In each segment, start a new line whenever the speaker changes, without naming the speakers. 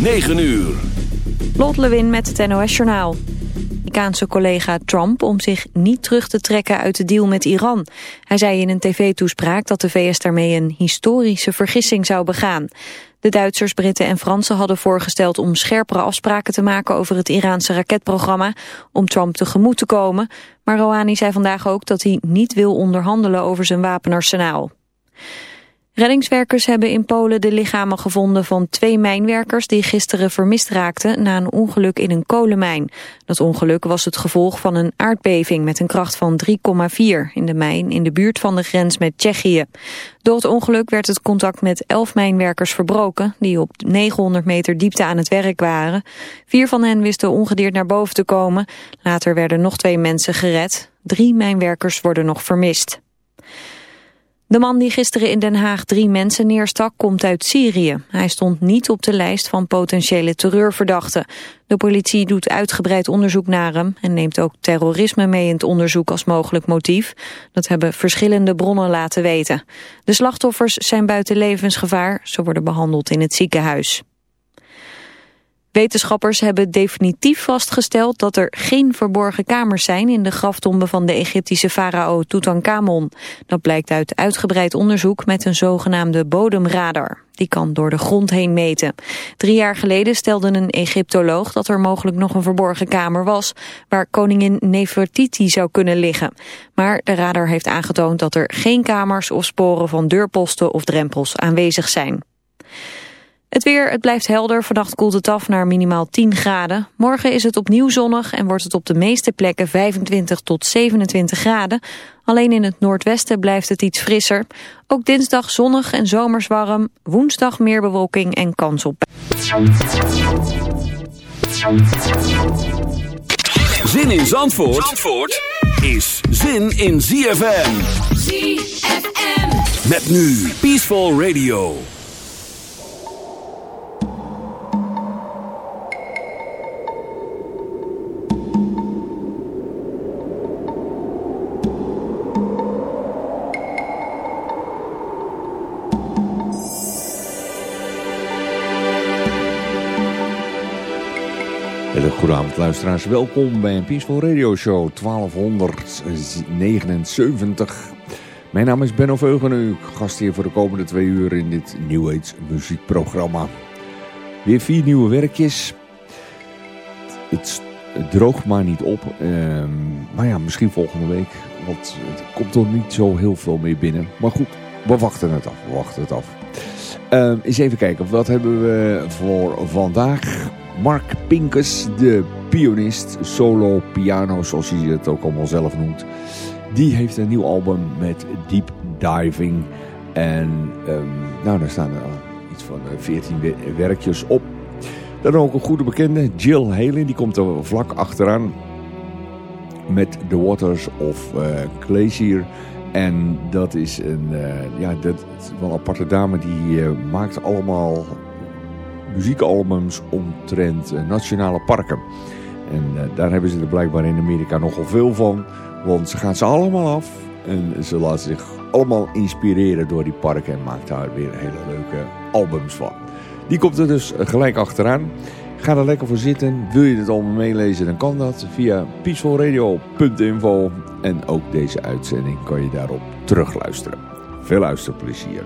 9 uur.
Lot Lewin met het NOS Journaal. Amerikaanse collega Trump om zich niet terug te trekken uit de deal met Iran. Hij zei in een tv-toespraak dat de VS daarmee een historische vergissing zou begaan. De Duitsers, Britten en Fransen hadden voorgesteld om scherpere afspraken te maken over het Iraanse raketprogramma, om Trump tegemoet te komen. Maar Rouhani zei vandaag ook dat hij niet wil onderhandelen over zijn wapenarsenaal. Reddingswerkers hebben in Polen de lichamen gevonden van twee mijnwerkers die gisteren vermist raakten na een ongeluk in een kolenmijn. Dat ongeluk was het gevolg van een aardbeving met een kracht van 3,4 in de mijn in de buurt van de grens met Tsjechië. Door het ongeluk werd het contact met elf mijnwerkers verbroken die op 900 meter diepte aan het werk waren. Vier van hen wisten ongedeerd naar boven te komen. Later werden nog twee mensen gered. Drie mijnwerkers worden nog vermist. De man die gisteren in Den Haag drie mensen neerstak komt uit Syrië. Hij stond niet op de lijst van potentiële terreurverdachten. De politie doet uitgebreid onderzoek naar hem en neemt ook terrorisme mee in het onderzoek als mogelijk motief. Dat hebben verschillende bronnen laten weten. De slachtoffers zijn buiten levensgevaar. Ze worden behandeld in het ziekenhuis. Wetenschappers hebben definitief vastgesteld dat er geen verborgen kamers zijn in de graftombe van de Egyptische farao Tutankhamon. Dat blijkt uit uitgebreid onderzoek met een zogenaamde bodemradar. Die kan door de grond heen meten. Drie jaar geleden stelde een Egyptoloog dat er mogelijk nog een verborgen kamer was... waar koningin Nefertiti zou kunnen liggen. Maar de radar heeft aangetoond dat er geen kamers of sporen van deurposten of drempels aanwezig zijn. Het weer, het blijft helder. Vannacht koelt het af naar minimaal 10 graden. Morgen is het opnieuw zonnig en wordt het op de meeste plekken 25 tot 27 graden. Alleen in het noordwesten blijft het iets frisser. Ook dinsdag zonnig en zomers warm. Woensdag meer bewolking en kans op.
Zin in Zandvoort, Zandvoort is zin in ZFM. ZFM. Met nu Peaceful Radio.
Goedenavond luisteraars, welkom bij een Peaceful Radio Show 1279. Mijn naam is Benno Veugen en ik gast hier voor de komende twee uur in dit New Age muziekprogramma. Weer vier nieuwe werkjes. Het, droogt maar niet op, ehm, maar ja, misschien volgende week, want het komt er niet zo heel veel meer binnen. Maar goed, we wachten het af, we wachten het af. Um, eens even kijken, wat hebben we voor vandaag? Mark Pincus, de pianist, solo piano, zoals hij het ook allemaal zelf noemt. Die heeft een nieuw album met Deep Diving. En um, nou, daar staan er iets van 14 eh, werkjes op. Dan ook een goede bekende, Jill Halen, die komt er vlak achteraan. Met The Waters of uh, Glacier. En dat is een, uh, ja, dat wel aparte dame die maakt allemaal muziekalbums omtrent uh, nationale parken. En uh, daar hebben ze er blijkbaar in Amerika nogal veel van. Want ze gaan ze allemaal af. En ze laten zich allemaal inspireren door die parken. En maakt daar weer hele leuke albums van. Die komt er dus gelijk achteraan. Ga er lekker voor zitten. Wil je het allemaal meelezen, dan kan dat via peacefulradio.info. En ook deze uitzending kan je daarop terugluisteren. Veel luisterplezier.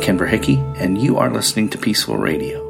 I'm Ken Berhickey, and you are listening to Peaceful Radio.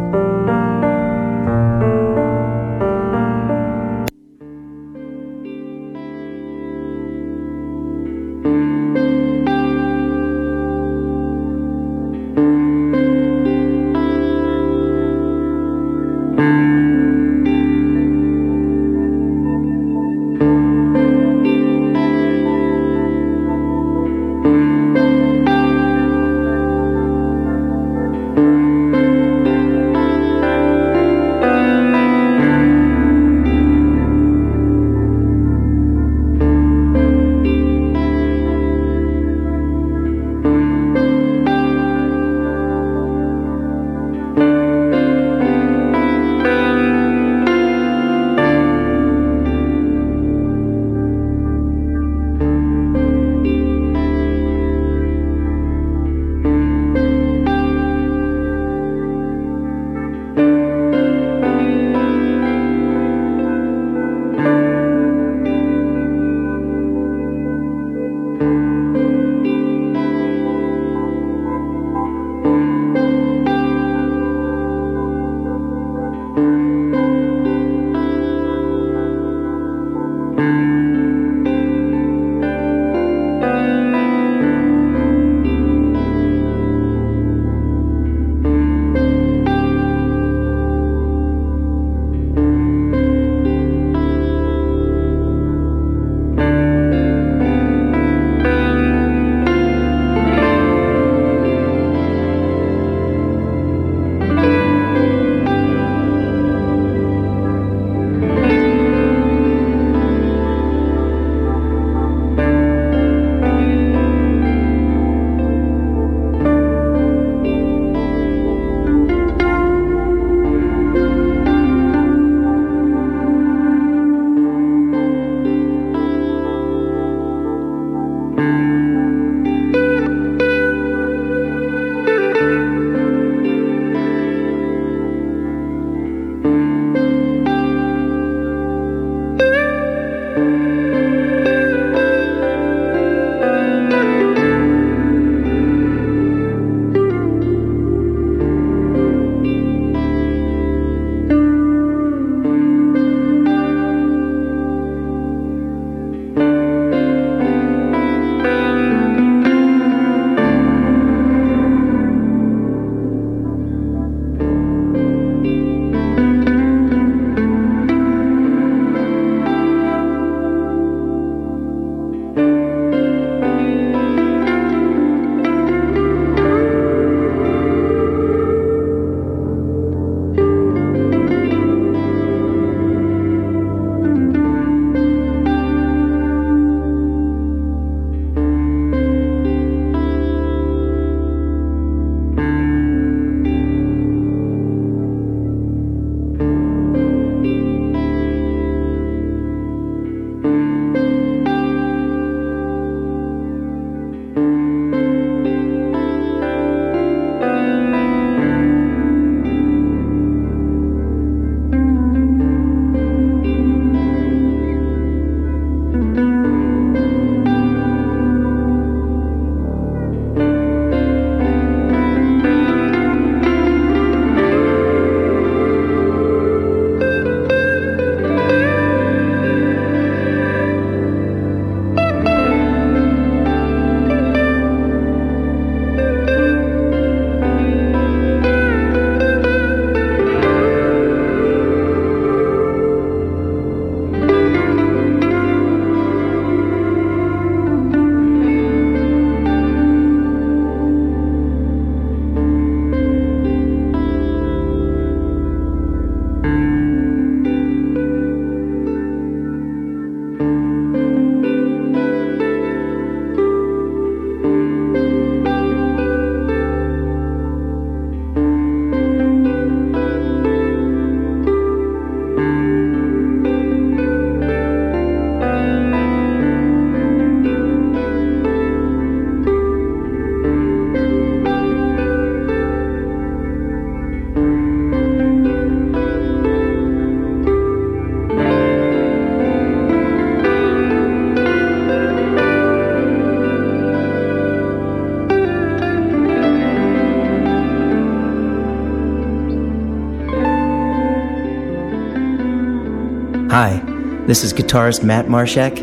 this is guitarist Matt Marshak,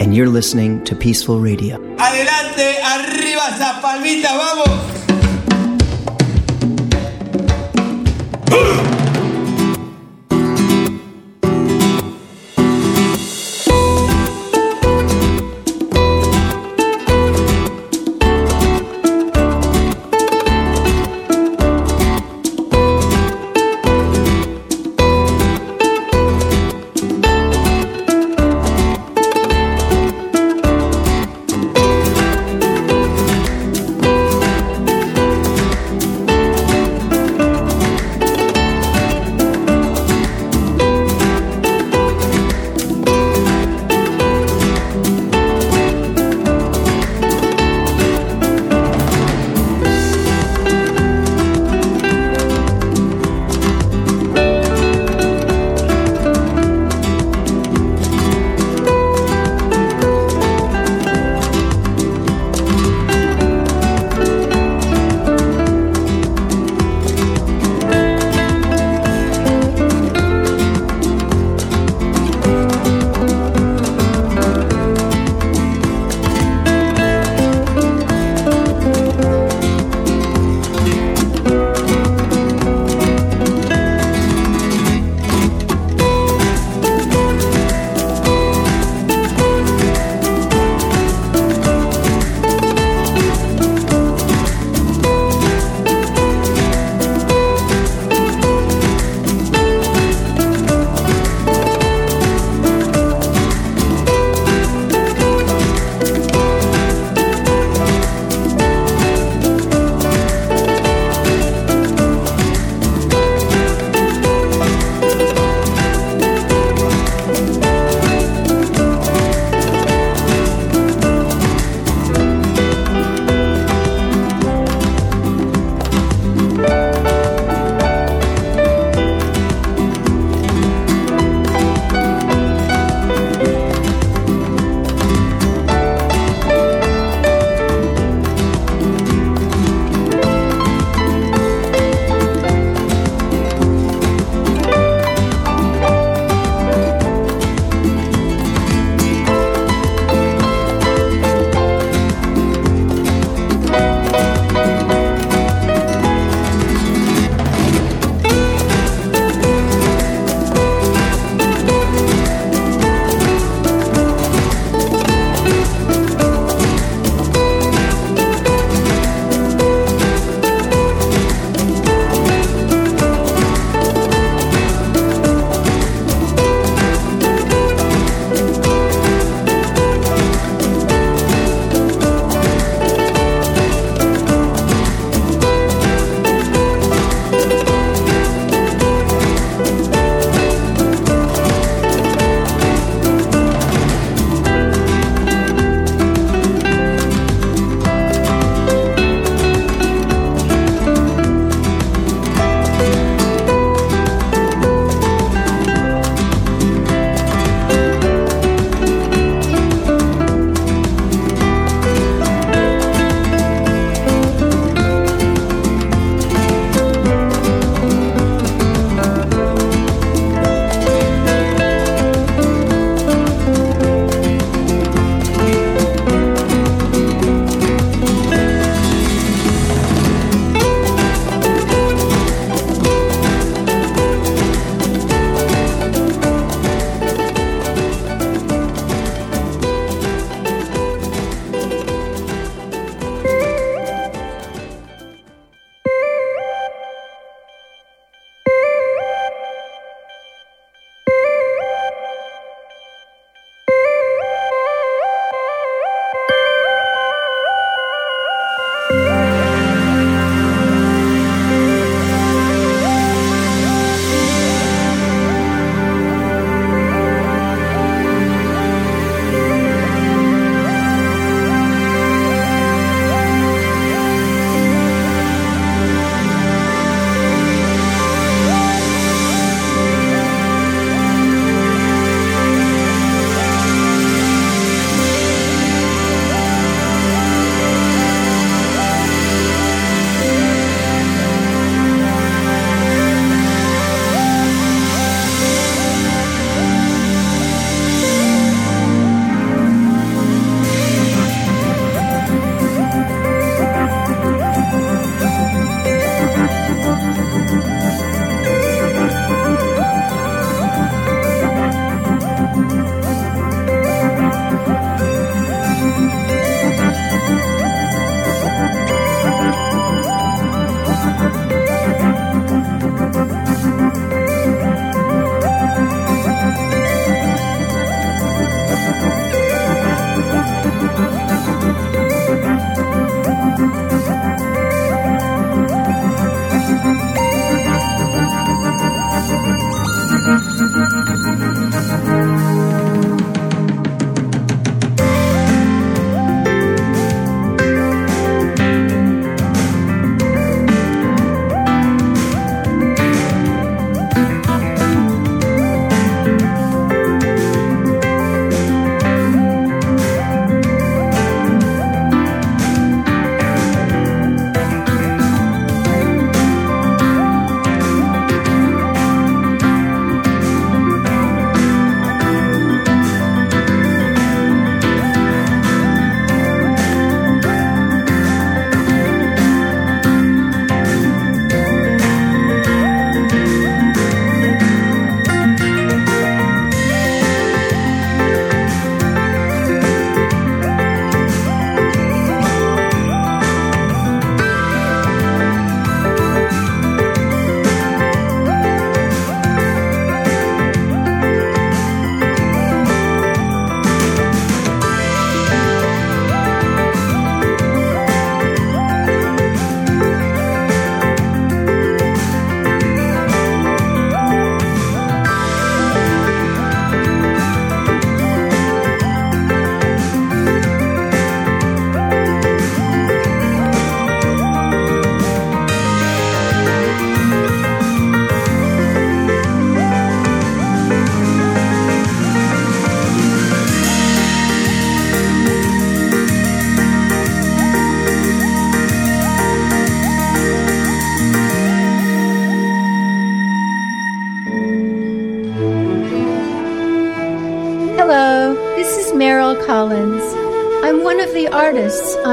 and you're listening to Peaceful Radio.
Adelante, arriba esa palmita, vamos.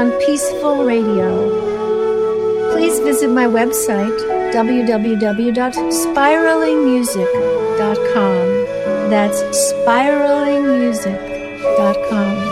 On Peaceful Radio. Please visit my website, www.spiralingmusic.com. That's spiralingmusic.com.